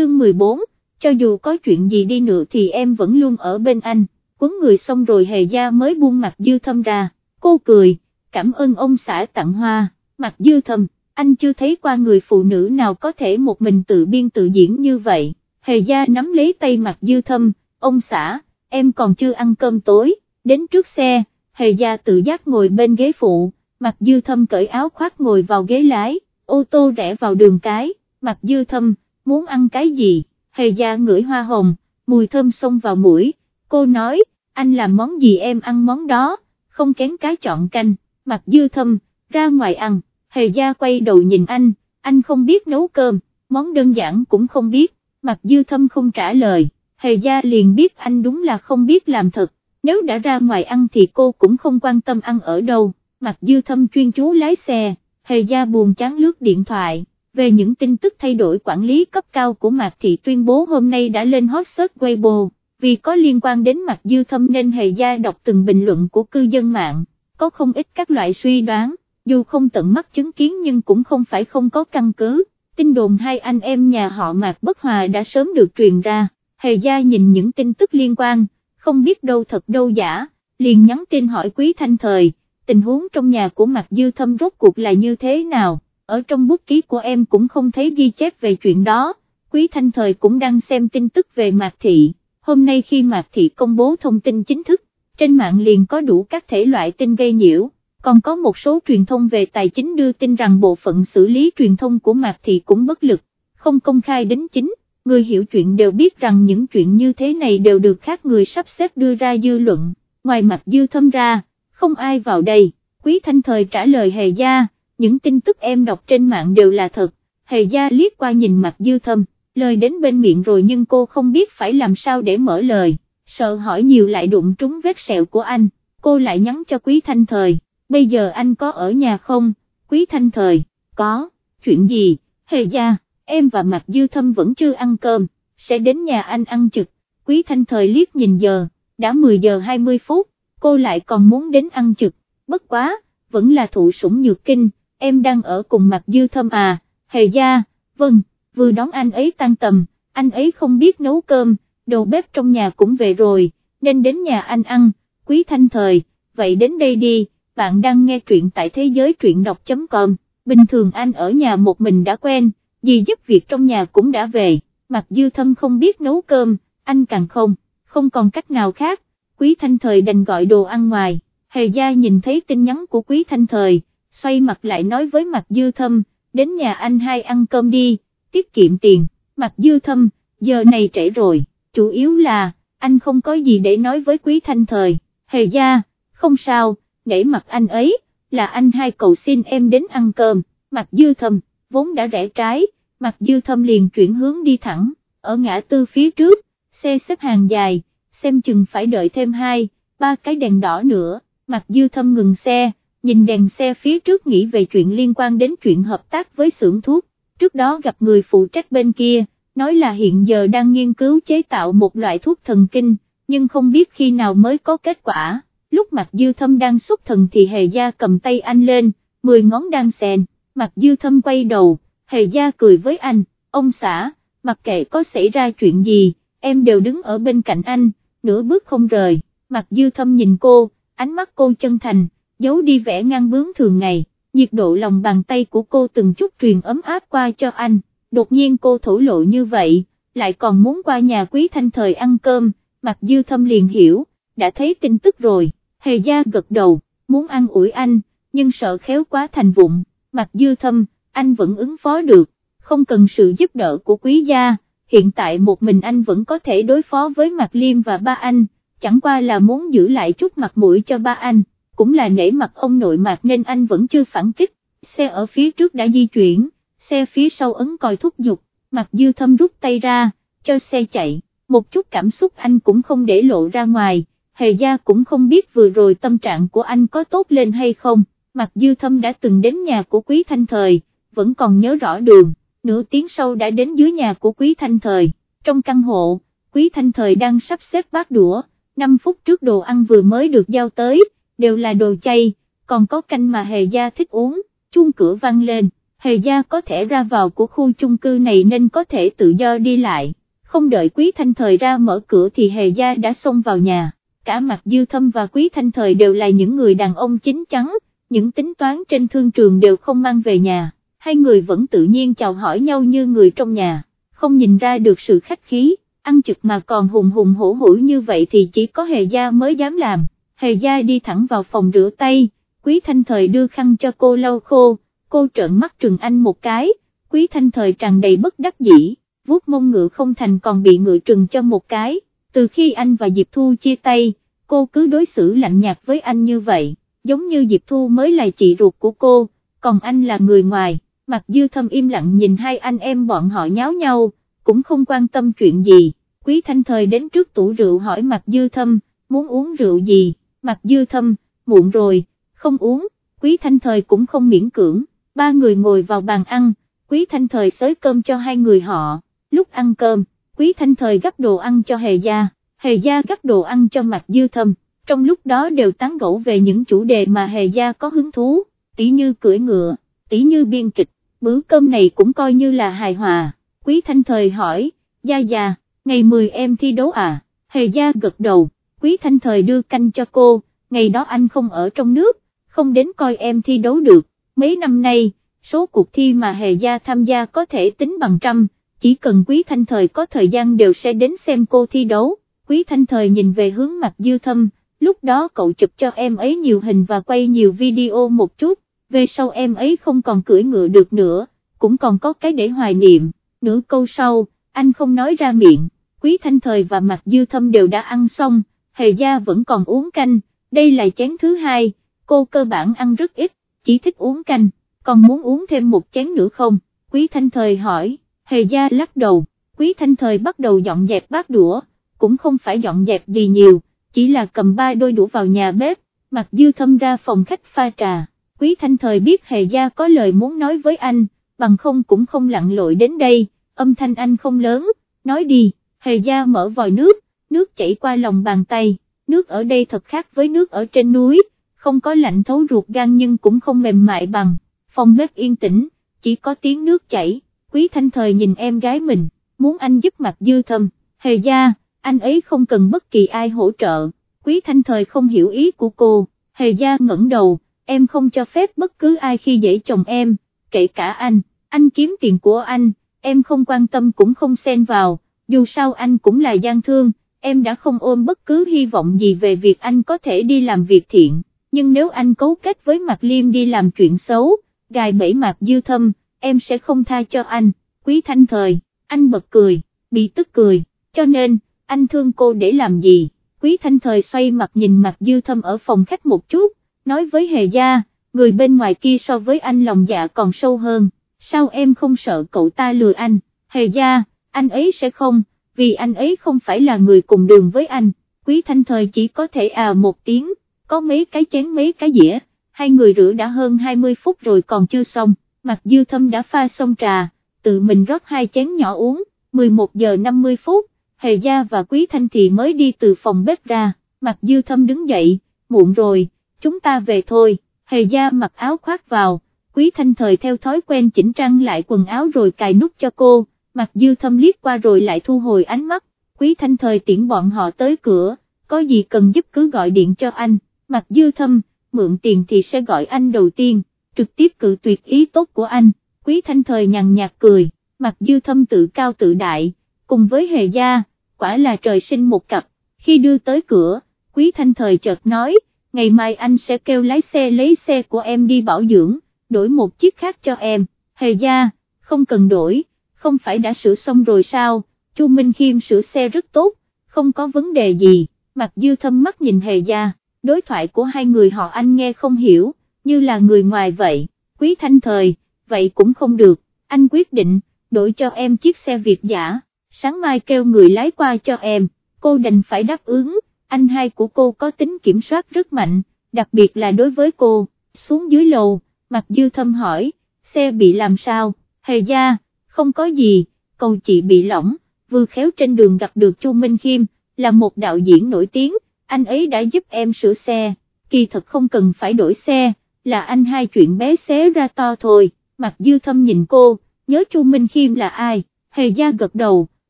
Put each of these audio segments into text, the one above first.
chương 14, cho dù có chuyện gì đi nữa thì em vẫn luôn ở bên anh, quấn người xong rồi hề gia mới buông mặt dư thâm ra, cô cười, cảm ơn ông xã tặng hoa, mặt dư thâm, anh chưa thấy qua người phụ nữ nào có thể một mình tự biên tự diễn như vậy, hề gia nắm lấy tay mặt dư thâm, ông xã, em còn chưa ăn cơm tối, đến trước xe, hề gia tự giác ngồi bên ghế phụ, mặt dư thâm cởi áo khoác ngồi vào ghế lái, ô tô rẽ vào đường cái, mặt dư thâm, muốn ăn cái gì, hề gia ngửi hoa hồng, mùi thơm xông vào mũi, cô nói, anh làm món gì em ăn món đó, không kén cái chọn canh, mặt dư thâm, ra ngoài ăn, hề gia quay đầu nhìn anh, anh không biết nấu cơm, món đơn giản cũng không biết, mặt dư thâm không trả lời, hề gia liền biết anh đúng là không biết làm thật, nếu đã ra ngoài ăn thì cô cũng không quan tâm ăn ở đâu, mặt dư thâm chuyên chú lái xe, hề gia buồn chán lướt điện thoại, về những tin tức thay đổi quản lý cấp cao của Mạc Thị tuyên bố hôm nay đã lên hot search Weibo, vì có liên quan đến Mạc Dư Thâm nên hề gia đọc từng bình luận của cư dân mạng, có không ít các loại suy đoán, dù không tận mắt chứng kiến nhưng cũng không phải không có căn cứ, tin đồn hai anh em nhà họ Mạc Bất Hòa đã sớm được truyền ra, hề gia nhìn những tin tức liên quan, không biết đâu thật đâu giả, liền nhắn tin hỏi Quý Thanh Thời, tình huống trong nhà của Mạc Dư Thâm rốt cuộc là như thế nào, ở trong bút ký của em cũng không thấy ghi chép về chuyện đó, Quý Thanh Thời cũng đang xem tin tức về Mạc Thị, hôm nay khi Mạc Thị công bố thông tin chính thức, trên mạng liền có đủ các thể loại tin gây nhiễu, còn có một số truyền thông về tài chính đưa tin rằng bộ phận xử lý truyền thông của Mạc Thị cũng bất lực, không công khai đính chính, người hiểu chuyện đều biết rằng những chuyện như thế này đều được khác người sắp xếp đưa ra dư luận, ngoài mặt dư thâm ra, không ai vào đây, Quý Thanh Thời trả lời Hề Gia, những tin tức em đọc trên mạng đều là thật, Hề Gia liếc qua nhìn mặt dư thâm, lời đến bên miệng rồi nhưng cô không biết phải làm sao để mở lời, sợ hỏi nhiều lại đụng trúng vết sẹo của anh, cô lại nhắn cho Quý Thanh Thời, bây giờ anh có ở nhà không, Quý Thanh Thời, có, chuyện gì, Hề Gia, em và mặt dư thâm vẫn chưa ăn cơm, sẽ đến nhà anh ăn trực, Quý Thanh Thời liếc nhìn giờ, đã 10 giờ 20 phút, cô lại còn muốn đến ăn trực, bất quá, vẫn là thụ sủng nhược kinh, em đang ở cùng mặt dư thâm à, hề gia, vâng, vừa đón anh ấy tan tầm, anh ấy không biết nấu cơm, đầu bếp trong nhà cũng về rồi, nên đến nhà anh ăn, quý thanh thời, vậy đến đây đi, bạn đang nghe truyện tại thế giới truyện đọc.com, bình thường anh ở nhà một mình đã quen, gì giúp việc trong nhà cũng đã về, mặt dư thâm không biết nấu cơm, anh càng không, không còn cách nào khác, quý thanh thời đành gọi đồ ăn ngoài, hề gia nhìn thấy tin nhắn của quý thanh thời, xoay mặt lại nói với mặt dư thâm, đến nhà anh hai ăn cơm đi, tiết kiệm tiền, mặt dư thâm, giờ này trễ rồi, chủ yếu là, anh không có gì để nói với quý thanh thời, hề gia, không sao, nể mặt anh ấy, là anh hai cầu xin em đến ăn cơm, mặt dư thâm, vốn đã rẽ trái, mặt dư thâm liền chuyển hướng đi thẳng, ở ngã tư phía trước, xe xếp hàng dài, xem chừng phải đợi thêm hai, ba cái đèn đỏ nữa, mặt dư thâm ngừng xe, nhìn đèn xe phía trước nghĩ về chuyện liên quan đến chuyện hợp tác với xưởng thuốc, trước đó gặp người phụ trách bên kia, nói là hiện giờ đang nghiên cứu chế tạo một loại thuốc thần kinh, nhưng không biết khi nào mới có kết quả, lúc mặt dư thâm đang xuất thần thì hề gia cầm tay anh lên, mười ngón đang xèn, mặt dư thâm quay đầu, hề gia cười với anh, ông xã, mặc kệ có xảy ra chuyện gì, em đều đứng ở bên cạnh anh, nửa bước không rời, mặt dư thâm nhìn cô, ánh mắt cô chân thành, giấu đi vẻ ngang bướng thường ngày, nhiệt độ lòng bàn tay của cô từng chút truyền ấm áp qua cho anh, đột nhiên cô thổ lộ như vậy, lại còn muốn qua nhà quý thanh thời ăn cơm, mặt dư thâm liền hiểu, đã thấy tin tức rồi, hề gia gật đầu, muốn ăn ủi anh, nhưng sợ khéo quá thành vụng, mặt dư thâm, anh vẫn ứng phó được, không cần sự giúp đỡ của quý gia, hiện tại một mình anh vẫn có thể đối phó với mặt liêm và ba anh, chẳng qua là muốn giữ lại chút mặt mũi cho ba anh cũng là nể mặt ông nội mạc nên anh vẫn chưa phản kích, xe ở phía trước đã di chuyển, xe phía sau ấn còi thúc giục, mặc dư thâm rút tay ra, cho xe chạy, một chút cảm xúc anh cũng không để lộ ra ngoài, hề gia cũng không biết vừa rồi tâm trạng của anh có tốt lên hay không, mặc dư thâm đã từng đến nhà của quý thanh thời, vẫn còn nhớ rõ đường, nửa tiếng sau đã đến dưới nhà của quý thanh thời, trong căn hộ, quý thanh thời đang sắp xếp bát đũa, 5 phút trước đồ ăn vừa mới được giao tới, đều là đồ chay, còn có canh mà hề gia thích uống, chuông cửa vang lên, hề gia có thể ra vào của khu chung cư này nên có thể tự do đi lại, không đợi quý thanh thời ra mở cửa thì hề gia đã xông vào nhà, cả mặt dư thâm và quý thanh thời đều là những người đàn ông chính chắn, những tính toán trên thương trường đều không mang về nhà, hai người vẫn tự nhiên chào hỏi nhau như người trong nhà, không nhìn ra được sự khách khí, ăn trực mà còn hùng hùng hổ hổ như vậy thì chỉ có hề gia mới dám làm, hề gia đi thẳng vào phòng rửa tay, quý thanh thời đưa khăn cho cô lau khô, cô trợn mắt trừng anh một cái, quý thanh thời tràn đầy bất đắc dĩ, vuốt mông ngựa không thành còn bị ngựa trừng cho một cái, từ khi anh và Diệp Thu chia tay, cô cứ đối xử lạnh nhạt với anh như vậy, giống như Diệp Thu mới là chị ruột của cô, còn anh là người ngoài, mặt dư thâm im lặng nhìn hai anh em bọn họ nháo nhau, cũng không quan tâm chuyện gì, quý thanh thời đến trước tủ rượu hỏi mặt dư thâm, muốn uống rượu gì, mặt dư thâm, muộn rồi, không uống, quý thanh thời cũng không miễn cưỡng, ba người ngồi vào bàn ăn, quý thanh thời xới cơm cho hai người họ, lúc ăn cơm, quý thanh thời gấp đồ ăn cho hề gia, hề gia gấp đồ ăn cho mặt dư thâm, trong lúc đó đều tán gẫu về những chủ đề mà hề gia có hứng thú, tỉ như cưỡi ngựa, tỉ như biên kịch, bữa cơm này cũng coi như là hài hòa, quý thanh thời hỏi, gia gia, ngày 10 em thi đấu à, hề gia gật đầu, quý thanh thời đưa canh cho cô, ngày đó anh không ở trong nước, không đến coi em thi đấu được, mấy năm nay, số cuộc thi mà hề gia tham gia có thể tính bằng trăm, chỉ cần quý thanh thời có thời gian đều sẽ đến xem cô thi đấu, quý thanh thời nhìn về hướng mặt dư thâm, lúc đó cậu chụp cho em ấy nhiều hình và quay nhiều video một chút, về sau em ấy không còn cưỡi ngựa được nữa, cũng còn có cái để hoài niệm, nửa câu sau, anh không nói ra miệng, quý thanh thời và mặt dư thâm đều đã ăn xong, hề gia vẫn còn uống canh, đây là chén thứ hai, cô cơ bản ăn rất ít, chỉ thích uống canh, còn muốn uống thêm một chén nữa không, quý thanh thời hỏi, hề gia lắc đầu, quý thanh thời bắt đầu dọn dẹp bát đũa, cũng không phải dọn dẹp gì nhiều, chỉ là cầm ba đôi đũa vào nhà bếp, mặc dư thâm ra phòng khách pha trà, quý thanh thời biết hề gia có lời muốn nói với anh, bằng không cũng không lặn lội đến đây, âm thanh anh không lớn, nói đi, hề gia mở vòi nước, nước chảy qua lòng bàn tay, nước ở đây thật khác với nước ở trên núi, không có lạnh thấu ruột gan nhưng cũng không mềm mại bằng, phòng bếp yên tĩnh, chỉ có tiếng nước chảy, quý thanh thời nhìn em gái mình, muốn anh giúp mặt dư thâm, hề gia, anh ấy không cần bất kỳ ai hỗ trợ, quý thanh thời không hiểu ý của cô, hề gia ngẩng đầu, em không cho phép bất cứ ai khi dễ chồng em, kể cả anh, anh kiếm tiền của anh, em không quan tâm cũng không xen vào, dù sao anh cũng là gian thương, em đã không ôm bất cứ hy vọng gì về việc anh có thể đi làm việc thiện, nhưng nếu anh cấu kết với Mạc Liêm đi làm chuyện xấu, gài bẫy Mạc Dư Thâm, em sẽ không tha cho anh, quý thanh thời, anh bật cười, bị tức cười, cho nên, anh thương cô để làm gì, quý thanh thời xoay mặt nhìn Mạc Dư Thâm ở phòng khách một chút, nói với Hề Gia, người bên ngoài kia so với anh lòng dạ còn sâu hơn, sao em không sợ cậu ta lừa anh, Hề Gia, anh ấy sẽ không, vì anh ấy không phải là người cùng đường với anh, quý thanh thời chỉ có thể à một tiếng, có mấy cái chén mấy cái dĩa, hai người rửa đã hơn 20 phút rồi còn chưa xong, mặc dư thâm đã pha xong trà, tự mình rót hai chén nhỏ uống, 11 giờ 50 phút, Hề Gia và Quý Thanh thì mới đi từ phòng bếp ra, mặc dư thâm đứng dậy, muộn rồi, chúng ta về thôi, Hề Gia mặc áo khoác vào, Quý Thanh Thời theo thói quen chỉnh trang lại quần áo rồi cài nút cho cô, mặt dư thâm liếc qua rồi lại thu hồi ánh mắt, Quý Thanh Thời tiễn bọn họ tới cửa, có gì cần giúp cứ gọi điện cho anh, mặt dư thâm, mượn tiền thì sẽ gọi anh đầu tiên, trực tiếp cự tuyệt ý tốt của anh, Quý Thanh Thời nhàn nhạt cười, mặt dư thâm tự cao tự đại, cùng với Hề Gia quả là trời sinh một cặp, khi đưa tới cửa, quý thanh thời chợt nói, ngày mai anh sẽ kêu lái xe lấy xe của em đi bảo dưỡng, đổi một chiếc khác cho em, hề gia, không cần đổi, không phải đã sửa xong rồi sao, Chu Minh Khiêm sửa xe rất tốt, không có vấn đề gì, mặt dư thâm mắt nhìn hề gia, đối thoại của hai người họ anh nghe không hiểu, như là người ngoài vậy, quý thanh thời, vậy cũng không được, anh quyết định, đổi cho em chiếc xe Việt giả. Sáng mai kêu người lái qua cho em, cô đành phải đáp ứng, anh hai của cô có tính kiểm soát rất mạnh, đặc biệt là đối với cô, xuống dưới lầu, mặt dư thâm hỏi, xe bị làm sao, hề gia, không có gì, cầu chị bị lỏng, vừa khéo trên đường gặp được Chu Minh Khiêm, là một đạo diễn nổi tiếng, anh ấy đã giúp em sửa xe, kỳ thật không cần phải đổi xe, là anh hai chuyện bé xé ra to thôi, mặt Dư Thâm nhìn cô, nhớ Chu Minh Khiêm là ai, Hề Gia gật đầu,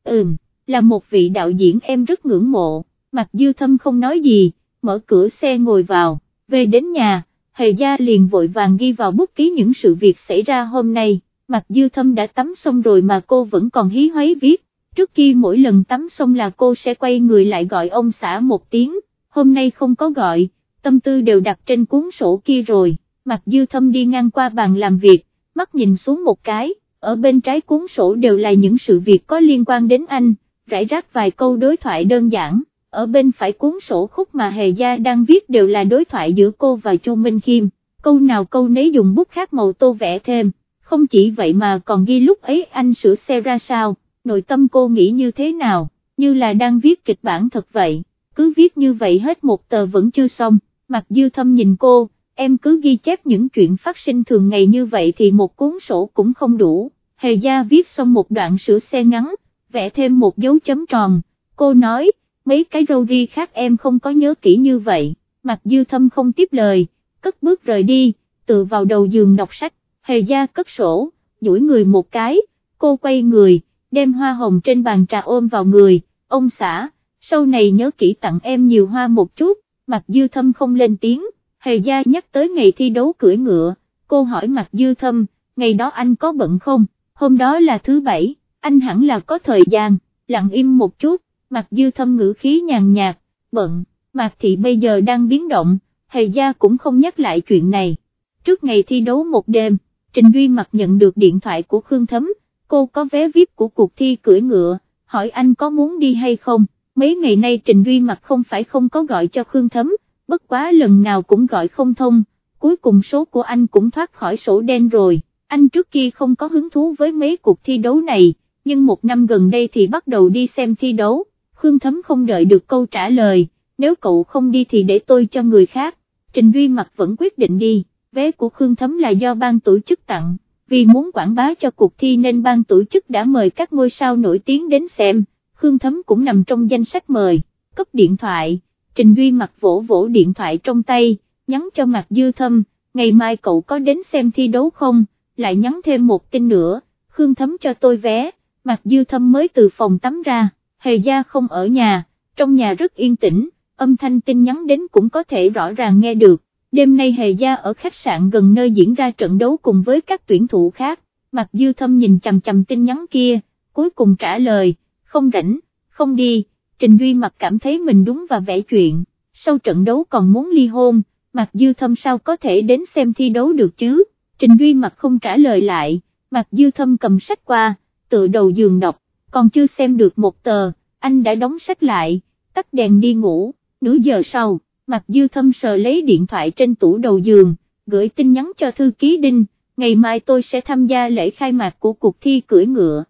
ừm, là một vị đạo diễn em rất ngưỡng mộ, mặt Dư Thâm không nói gì, mở cửa xe ngồi vào, về đến nhà, Hề Gia liền vội vàng ghi vào bút ký những sự việc xảy ra hôm nay, Mạc Dư Thâm đã tắm xong rồi mà cô vẫn còn hí hoáy viết, trước kia mỗi lần tắm xong là cô sẽ quay người lại gọi ông xã một tiếng, hôm nay không có gọi, tâm tư đều đặt trên cuốn sổ kia rồi, Mạc Dư Thâm đi ngang qua bàn làm việc, mắt nhìn xuống một cái, ở bên trái cuốn sổ đều là những sự việc có liên quan đến anh, rải rác vài câu đối thoại đơn giản, ở bên phải cuốn sổ khúc mà Hề Gia đang viết đều là đối thoại giữa cô và Chu Minh Khiêm, câu nào câu nấy dùng bút khác màu tô vẽ thêm, không chỉ vậy mà còn ghi lúc ấy anh sửa xe ra sao, nội tâm cô nghĩ như thế nào, như là đang viết kịch bản thật vậy, cứ viết như vậy hết một tờ vẫn chưa xong, mặt dư thâm nhìn cô, em cứ ghi chép những chuyện phát sinh thường ngày như vậy thì một cuốn sổ cũng không đủ, hề gia viết xong một đoạn sửa xe ngắn, vẽ thêm một dấu chấm tròn, cô nói, mấy cái râu ri khác em không có nhớ kỹ như vậy, mặt dư thâm không tiếp lời, cất bước rời đi, tự vào đầu giường đọc sách, hề gia cất sổ, duỗi người một cái, cô quay người, đem hoa hồng trên bàn trà ôm vào người, ông xã, sau này nhớ kỹ tặng em nhiều hoa một chút, mặt dư thâm không lên tiếng, hề gia nhắc tới ngày thi đấu cưỡi ngựa, cô hỏi mặt dư thâm, ngày đó anh có bận không, hôm đó là thứ bảy, anh hẳn là có thời gian, lặng im một chút, mặt dư thâm ngữ khí nhàn nhạt, bận, mặt thị bây giờ đang biến động, hề gia cũng không nhắc lại chuyện này. Trước ngày thi đấu một đêm, Trình Duy mặc nhận được điện thoại của Khương Thấm, cô có vé VIP của cuộc thi cưỡi ngựa, hỏi anh có muốn đi hay không, mấy ngày nay Trình Duy mặc không phải không có gọi cho Khương Thấm, bất quá lần nào cũng gọi không thông, cuối cùng số của anh cũng thoát khỏi sổ đen rồi, anh trước kia không có hứng thú với mấy cuộc thi đấu này, nhưng một năm gần đây thì bắt đầu đi xem thi đấu, Khương Thấm không đợi được câu trả lời, nếu cậu không đi thì để tôi cho người khác, Trình Duy mặc vẫn quyết định đi, vé của Khương Thấm là do ban tổ chức tặng vì muốn quảng bá cho cuộc thi nên ban tổ chức đã mời các ngôi sao nổi tiếng đến xem, Khương Thấm cũng nằm trong danh sách mời, cấp điện thoại, Trình Duy mặt vỗ vỗ điện thoại trong tay, nhắn cho mặt dư thâm, ngày mai cậu có đến xem thi đấu không, lại nhắn thêm một tin nữa, Khương Thấm cho tôi vé, mặt dư thâm mới từ phòng tắm ra, hề gia không ở nhà, trong nhà rất yên tĩnh, âm thanh tin nhắn đến cũng có thể rõ ràng nghe được, đêm nay Hề Gia ở khách sạn gần nơi diễn ra trận đấu cùng với các tuyển thủ khác, Mạc Dư Thâm nhìn chầm chầm tin nhắn kia, cuối cùng trả lời, không rảnh, không đi, Trình Duy Mặc cảm thấy mình đúng và vẽ chuyện, sau trận đấu còn muốn ly hôn, Mạc Dư Thâm sao có thể đến xem thi đấu được chứ, Trình Duy Mặc không trả lời lại, Mạc Dư Thâm cầm sách qua, tự đầu giường đọc, còn chưa xem được một tờ, anh đã đóng sách lại, tắt đèn đi ngủ, nửa giờ sau. Mạc Dư Thâm sờ lấy điện thoại trên tủ đầu giường, gửi tin nhắn cho thư ký Đinh, ngày mai tôi sẽ tham gia lễ khai mạc của cuộc thi cưỡi ngựa.